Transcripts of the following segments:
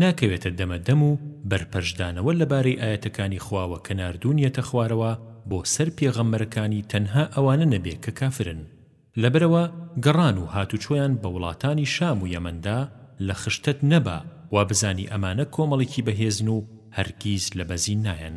ناکەوێتە دەمە دەم و بەرپەرچدانەوە لەبارەی ئایەتەکانی خواوە کە ناردوونیەتە خوارەوە بۆ سەر پێغەمبەرەکانی تەنها ئەوانە نەبێ کە کافرن لەبەرئەوە گەڕان و هاتوچۆیان بە وڵاتانی شام و یەمەندا لە خشتەت نەبا وابزانی ئەمانە کۆمەڵێکی بەهێزن و هەرگیز لە بەزین نایەن.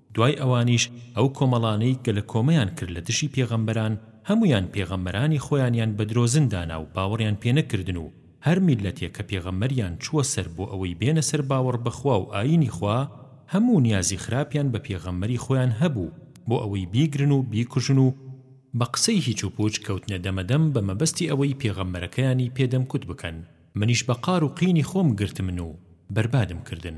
دوای ئەوانیش ئەو کۆمەڵانەی گەلە کۆمەیان کرد لە دژی پێغەمبەران هەموویان پێغەمبەرانی خۆیانیان بە درۆزن دانا و باوەڕیان پێ نەکردن و هەر میللەتێ کە پێغەمبەریان چووە سەر بۆ ئەوەی بێنە سەر باوەڕ بە خوا و ئایینی خوا هەموو نیازی خراپیان بە پێغەمبەری خۆیان هەبوو بۆ ئەوەی بیگرن و بیکوژن و بە قسەی هیچ و پووچ کەوتنە دەمەدەم بە مەبەستی ئەوەی پێغەمبەرەکەیانی پێ دەمکوت بکەن منیش بە قار و قینی خۆم گرتمن و بەربادم کردن.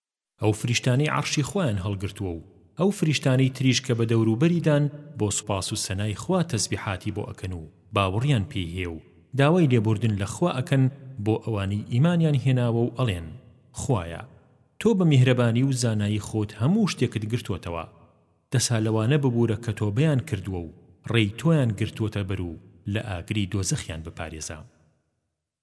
ئەو فریشتانەی عەڕشی خوایان هەڵگرتووە و ئەو فریشتانەی تریش کە بە دەوروبەریدان بۆ سوپاس و سەنای خوا تەسبیحاتی بۆ ئەکەن و باوڕیان پێی هەیە و داوای لێبوردن لە خوا ئەکەن بۆ ئەوانەی ئیمانیان هێناوە و ئەڵێن، خوایە! تۆ بە میهرەبانی و زانایی خۆت هەموو شتێکت گرتووەتەوە، دەسا لەوانە ببوورە کە تۆبەیان کردووە و ڕێی تۆیان گرتووەتە بەر و لە ئاگری دۆزەخیان بپارێزە.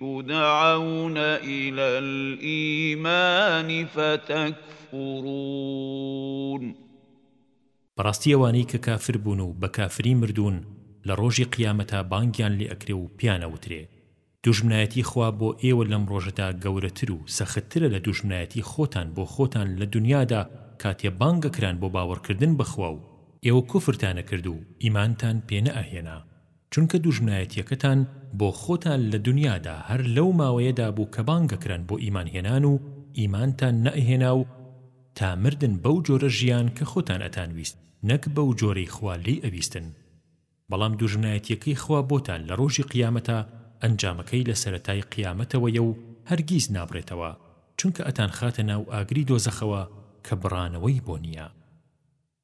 تدعون الی الایمان فتکفرون. بەڕاستی ئەوانەی کە کافر بوون و بە کافری مردوون لە ڕۆژی قیامەتا بانگیان لێ ئەکرێ و پێیان ئەوترێ، دوژمنایەتی خوا بۆ ئێوە لەم ڕۆژەدا گەورەتر و سەختترە لە دوژمنایەتی خۆتان بۆ خۆتان لە دونیادا کاتێ بانگ ئەکران بۆ باوەڕکردن بە خوا و ئێوە کوفرتان ئەکرد و ئیمانتان پێ نەئەهێنا. چونکە دوژمنایەتیەکەتان بۆ خۆتان لە دونیادا هەر لەو ماوەیەدا بوو کە بانگەکران بۆ ئیمان هێنان و ئیمانتان نەئەهێنا و تا مردن بەو جۆرە ژیان کە خۆتان ئەتانویست نەک بەو جۆرەی خوا لێی ئەویستن بەڵام دوژمنایەتیەکەی خوا بۆتان لە ڕۆژی قیامەتا ئەنجامەکەی لە سەرەتای قیامەتەوەیە و هەرگیز نابڕێتەوە چونکە ئەتانخاتە ناو ئاگری دۆزەخەوە کە بڕانەوەی بۆ نیە.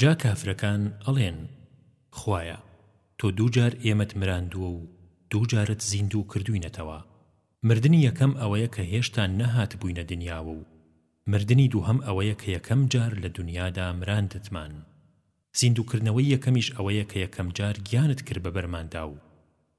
جا کافرەکان ئەڵێن، خوایە، تۆ دوو جار ئێمەت مراندووە و دوو جارت زیندوو کردووینەتەوە، مردنی یەکەم ئەوەیە کە هێشتا نەهاتبووینە دنیاوە و مردنی دووهەم ئەوەیە کە یەکەم جار لە دنیادا مراندتمان، زیندووکردنەوەی یەکەمیش ئەوەیە کە یەکەم جار گیانت کرد بە بەرماندا و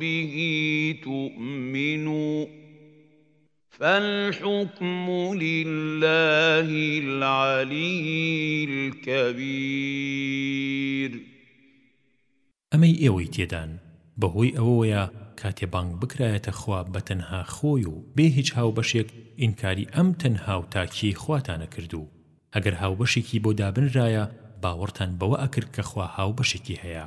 به تؤمنوا فالحكم لله العلي الكبير ئەمەی ئێوەی تێدان بەهۆی ئەوەوەیە کاتێ بانگ بکرایەتە خوا بەتەنها خۆی و بێ هیچ هاوبەشێک ئینکاری ئەم تەنها و تاکیەی خواتان ئەکرد و ئەگەر هاوبەشێکی بۆ دابنرایە باوەڕتان بەوە ئەکرد کە خوا هاوبەشێکی هەیە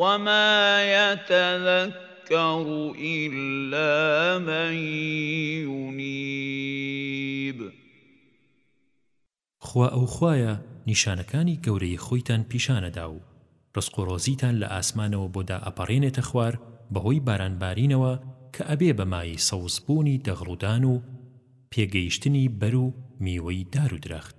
وما يتذکر الا من ینیب. خوا ئەو خوایە نیشانەکانی گەورەی خۆیتان پیشانەدا و ڕزق و ڕۆزیتان لە ئاسمانەوە بۆ دا ئەپەڕێنێتە خوار بەهۆی باران بارینەوە کە ئەبێ بە مایەی سەوز بوونی دەغڵودان و پێگەیشتنی بەر و میوەی دار و درەخت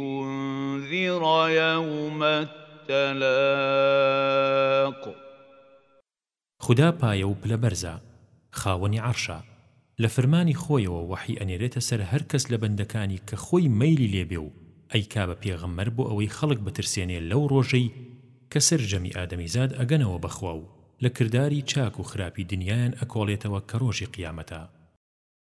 لِتُنذِرَ یَومَ التَّلَاقِ خودا پایە و پلە بەرزە، خاوەنی عەڕشە، لە فرمانی خۆیەوە وەحی ئەنێرێتە سەر هەر کەس لە بەندەکانی کە خۆی مەیلی لێ بێ و ئەیکا بە پێغەمبەر بۆ ئەوەی خەڵک بترسێنێ لەو ڕۆژەی کە سەرجەمی ئادەمیزاد ئەگەنەوە بە خوا و لە کرداری چاک و خراپی دنیایان ئەکۆڵێتەوە کە ڕۆژی قیامەتە.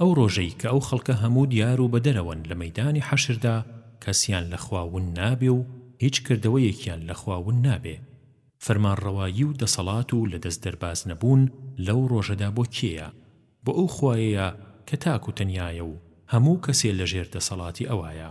ئەو ڕۆژەی کە ئەو خەڵکە هەموو دیار و بەدەرەوەن لە مەیدانی حەشردا کەسیان لە خوا ون نابێ و هیچ کردەوەیەکیان لە خوا ون نابێ فەرمانڕەوایی و دەسەڵات و لە دەست دەرباز نەبوون لەو ڕۆژەدا بۆ کێیە بۆ ئەو خوایەیە کە تاک و تەنیایە و هەموو کەسێ لە ژێر دەسەڵاتی ئەوایە.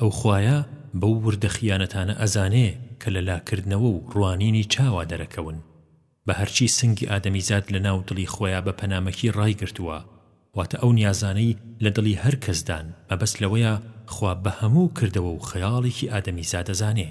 ئەو خوایە بەو وردە خیانەتانە ئەزانێ کە لە لاکردنەوە و ڕوانینی چاوا دەرەکەون بە هەرچی سنگی ئادەمیزاد لە ناو دڵی خۆیا بە پەنامەکی ڕایگرتووە واتە ئەو نیازانەی لە دڵی هەر کەسدان مەبەست لەوەیە خوا بە هەموو کردەوە و خەیاڵێکی ئادەمیزاد ئەزانێ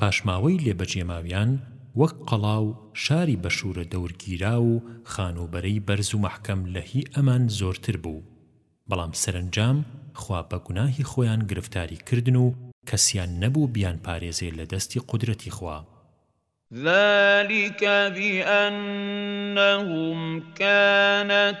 پاشماوەی لێ بەجێماویان وەک قەڵا و شاری بەشوورە دەورگیراو و خانووبەرەی بەرز و مەحکەم لە هی ئەمان زۆرتر بوو، بەڵام سەرەنجام خوا بە گوناهی خۆیان گرفتاری کردن و کەسیان نەبوو بیانپارێزێ لە دەستی قودرەتی خوا. ذلک بأنهم کانت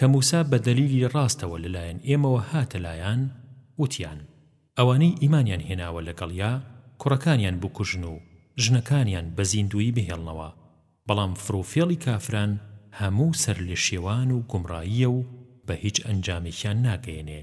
کە موسا بە دەلیلی ڕاستەوە لەلایەن ئێمەوە هاتە لایان، وتیان، ئەوانەی ئیمانیان هێناوە لەگەڵیا کوڕەکانیان بکوژن و ژنەکانیان بە زیندوویی بهێڵنەوە، بەڵام فڕوفێڵی کافران هەموو سەرلێشێوان و گومڕاییە و بە هیچ ئەنجامێکیان ناگەیەنێ.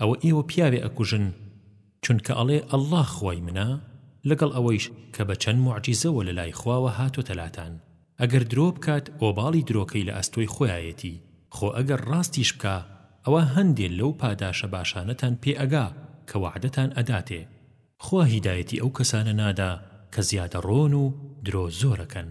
ئەوە ئێوە پیاوێ ئەکوژن چونکە ئەڵێ اللە خوای منە لەگەڵ ئەوەیش کە بە چەند موعجیزەوە لە لای خواوە هاتۆتە لاتان ئەگەر درۆ بکات ئۆباڵی درۆکەی لە ئەستۆی خۆیایەتی خۆ ئەگەر ڕاستیش بکا ئەوا هەندێ لەو پاداشە باشانەتان پێ ئەگا کە وەعدەتان ئەداتێ خوا هیدایەتی ئەو کەسانە نادا کە زیادەڕۆن و درۆ زۆر ئەکەن.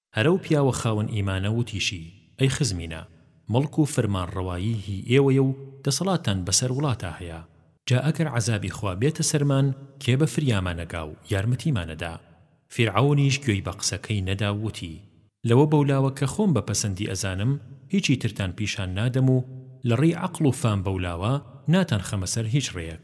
هەرە و پیاوە خاوەن ئیمانە وتیشی، ئەی خزمینە، مڵک و فرمانڕەوایی هی ئێوەیە و دەسەڵاتتان بەسەر وڵاتا هەیە، جا ئەگەر عەزابی خوا بێتە سەرمان کێ بە فریامانەگا و یارمەتیمانەدا؟ فیرعەونیش گوێی بە قسەکەی نەدا و وتی، لەوە بەولاوە کە خۆم بە پەسەندی ئەزانم هیچی ترتان پیشان نادەم و لە ڕێی عەقڵ و فام بەولاوە ناتان خەمە سەر هیچ ڕێیەک.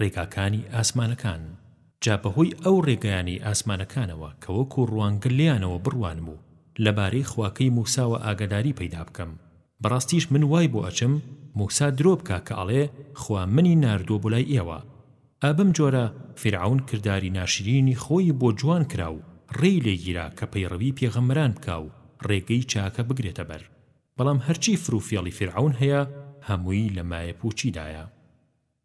ڕێگاکانی ئاسمانەکان جا بەهۆی ئەو ڕێگایانەی ئاسمانەکانەوە کە وەکو ڕوانگە لێیانەوە بڕوانم و لەبارەی خواکەی موساوە ئاگەداری پەیدا بکەم بەڕاستیش من وای بۆ ئەچم موسا درۆ بکا کە ئەڵێ خوا منی ناردووە بۆ لای ئێوە ئا بەم جۆرە فیرعەون کرداری ناشرینی خۆی بۆ جوان کرا و ڕێی لێگیرا کە پەیڕەوی پێغەمبەران بکا و ڕێگەی چاکە بگرێتە بەر بەڵام هەرچی فروفێڵی فیرعەون هەیە هەمووی لە مایەپووچیدایە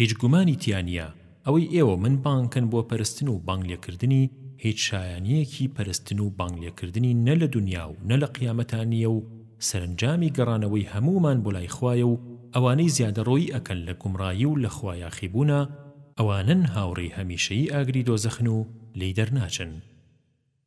هیچ گومانی تیا نییە ئەوەی ئێوە من بانگکەن بۆ پەرستن و بانگ لێکردنی هیچ شایانییەکی پەرستن و بانگ لێکردنی نە لە دونیا و نە لە قیامەتا نییە و سەرەنجامی گەڕانەوەی هەموومان بۆ لای خوایە و ئەوانەی زیادەڕۆیی ئەکەن لە گومڕایی و لە خوا یاخی بوونا ئەوانەن هاوڕێی هەمیشەیی ئاگری دۆزەخن و لێی دەرناچن.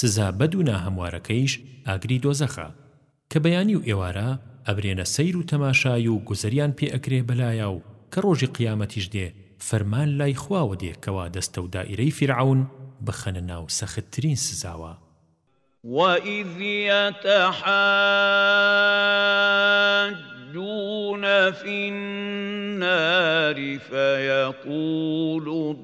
سزا بەد و ناهەموارەکەیش ئاگری دۆزەخە، کە بەیانی و ئێوارە ئەبرێنە سەیر و تەماشای و گوزەریان پێ ئەکرێ بەلایا و کە ڕۆژی قیامەتیش دێ فەرمان لای خواوە دێ کەوا دەستە و دائیرەی فیرعەون بخەنە ناو سەختترین سزاوە. وَإِذْ يَتَحَاجُّونَ فِی النَّارِ فَیَقُولُ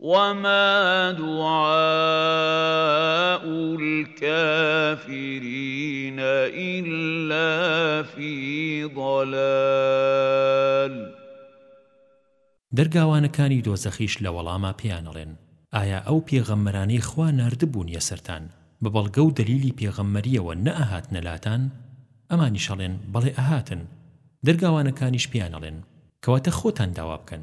وما دعاء الكافرين إلا في ضلال دەرگاوانەکانی دۆزەخیش لە وەڵاما پێیان ئەڵێن، ئایا ئەو پێغەمبەرانەی خوا ناردبوونیە سەرتان بە بەڵگە و دەلیلی پێغەمبەریەوە نەئەهاتنە لاتان؟ ئەمانیش ئەڵێن، بەڵێ ئەهاتن. دەرگاوانەکانیش پێیان ئەڵێن، کەواتە خۆتان داوا بکەن.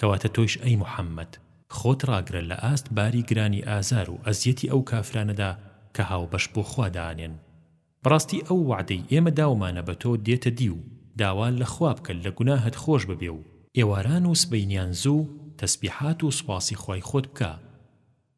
کەواتە تۆیش ئەی محمد خۆت ڕاگرە لە ئاست باری گرانی ئازار و ئەزیەتی ئەو کافرانەدا کە هاوبەش بۆ خوا دائەنێن. بەڕاستی ئەو وەعدەی ئێمە داومانە بە تۆ دێتە دی و داوا لە خوا بکە لە گوناهت خۆش ببێ و ئێواران و سبەینیان زوو تەسبیحات و سوپاسی خوای خۆت بکە.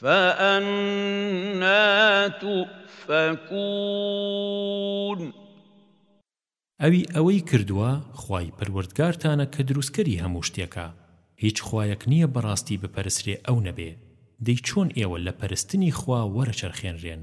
فأنا تؤفکون ئەوی ئەوەی کردووە خوای پەروەردگارتانە کە دروستکەری هەموو شتێکە هیچ خوایەک نییە بەڕاستی بپەرسرێ ئەو نەبێ دەی چۆن ئێوە لە پەرستنی خوا وەرەچەرخێنرێن.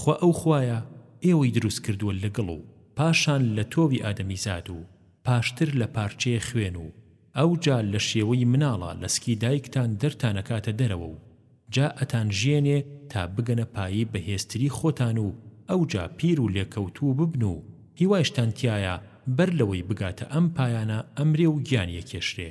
خوا ئەو خوایە ئێوەی دروست کردووە لە گڵ و پاشان لە تۆوی ئادەمیزاد و پاشتر لە پارچەیە خوێن و ئەوجا لە شێوەی مناڵە لە سکی دایکتان دەرتان ئەکاتە دەرەوە و جا ئەتانژێنێ تا بگەنە پایەی بەهێزتری خۆتان و ئەوجا پیر و لێکەوتوو ببن و هیوایشتان تیایە بەر لەوەی بگاتە ئەم پایانە ئەمرێ و گیانی ئەکێشرێ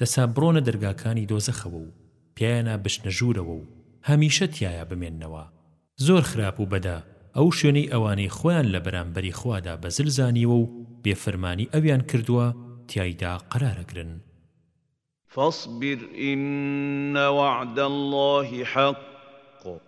دەسا بڕۆنە دەرگاکانی دۆزەخەوە و پێیانا بچنە ژوورەوە و هەمیشە تیایا بمێننەوە. زۆر خراپ و بەدە ئەو شوێنەی ئەوانەی خۆیان لە بەرامبەری خوادا بە زل زانیوە و بێفەرمانی ئەویان کردووە تیایدا قەرار ئەگرن. فاصبر ان وعد اللە حق.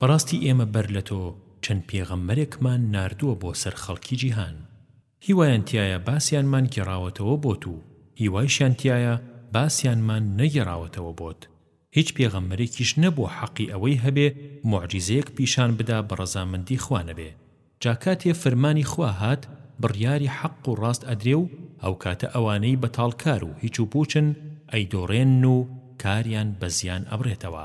بەڕاستی ئێمە بەر لە تۆ چەند پێغەمبەرێکمان ناردووە بۆ سەر خەڵکی جیهان هیوایان تیایە باسیانمان گێڕاوەتەوە بۆت و هیوایشیان تیایە باسیانمان نەگێڕاوەتەوە بۆت هیچ پێغەمبەرێکیش نەبووە حەقی ئەوەی هەبێ موعجیزەیەک پیشان بدا بە ڕەزامەندی خوا نەبێ جا کاتێ فرمانی خوا هات بڕیاری حەق و ڕاست ئەدرێ و ئەو کاتە ئەوانەی بەتاڵ کار و هیچ و پووچن ئەیدۆڕێنن و کاریان بە زیان ئەبڕێتەوە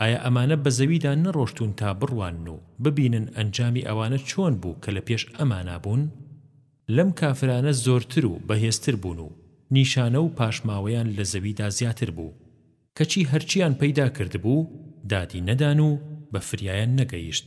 ئایا ئەمانە بە زەویدا نەڕۆشتوون تا بڕوانن و ببینن ئەنجامی ئەوانە چۆن بوو کە لە پێش ئەمانا بوون؟ لەم کافرانە زۆرتر و بەهێزتر بوون و نیشانە و پاشماوەیان لە زەویدا زیاتر بوو، کەچی هەرچییان پەیدا کردبوو دادی نەدان و بە فریایان نەگەیشت.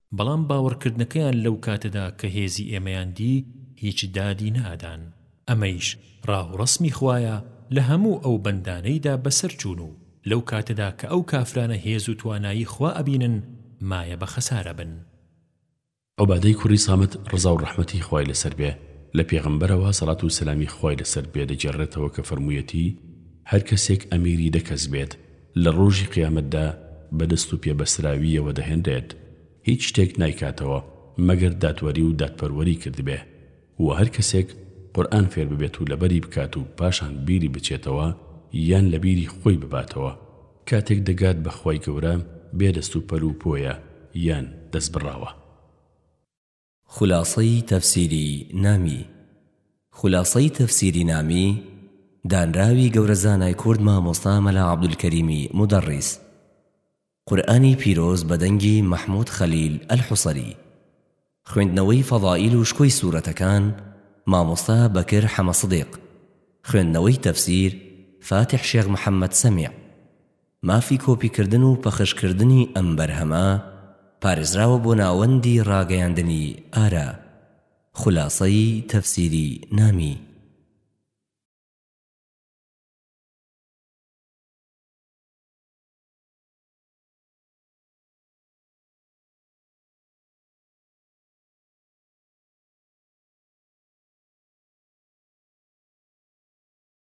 بەڵام باوەڕکردنەکەیان لەو کاتەدا کە هێزی ئێمەیان دی هیچ دادی نەئەدان ئەمەیش ڕاو ڕەسمی خوایە لە هەموو ئەو بەندانەیدا بەسەر چوون و لەو کاتەدا کە ئەو کافرانە هێز و توانایی خوا ئەبینن مایە بە خەسار ئەبن. عوبادەی کوڕی سامت ڕەزا و ڕەحمەتی خوای لەسەر بێ لە پێغەمبەرەوە سەڵات و سەلامی خوای لەسەر بێ دەگێڕێتەوە کە فەرموویەتی هەر کەسێک ئەمیری دە کەس بێت لە ڕۆژی قیامەتدا بە دەست و پێ بەستراوییەوە دەهێنرێت، هیچ شتێک نایکاتەوە مەگەر دادوەری و دادپەروەری کردبێ، وە هەر کەسێک قورئان فێر ببێت و لەبەری بکات و پاشان بیری بچێتەوە یان لە بیری خۆی بباتەوە کاتێک دەگات بە خوای گەورە بێ دەست و پەل و پۆیە یان دەست بڕاوە. خولاسەی تەفسیری نامی خولاسەی تەفسیری نامی دانراوی گەورە زانای کورد مامۆستا مەلا عەبدولکەریمی مودەڕیس قورئانی پیرۆز بە دەنگی مەحمود خەلیل ئەلحوسری خوێندنەوەی فەضائیل و شکۆی سورەتەکان مامۆستا بەکر حەمە سدیق خوێندنەوەی تەفسیر فاتح شێخ محەمەد سەمیع مافی کۆپیکردن و پەخشکردنی ئەم بەرهەمە پارێزراوە بۆ ناوەندی ڕاگەیاندنی ئارا خولاسەی تەفسیری نامی.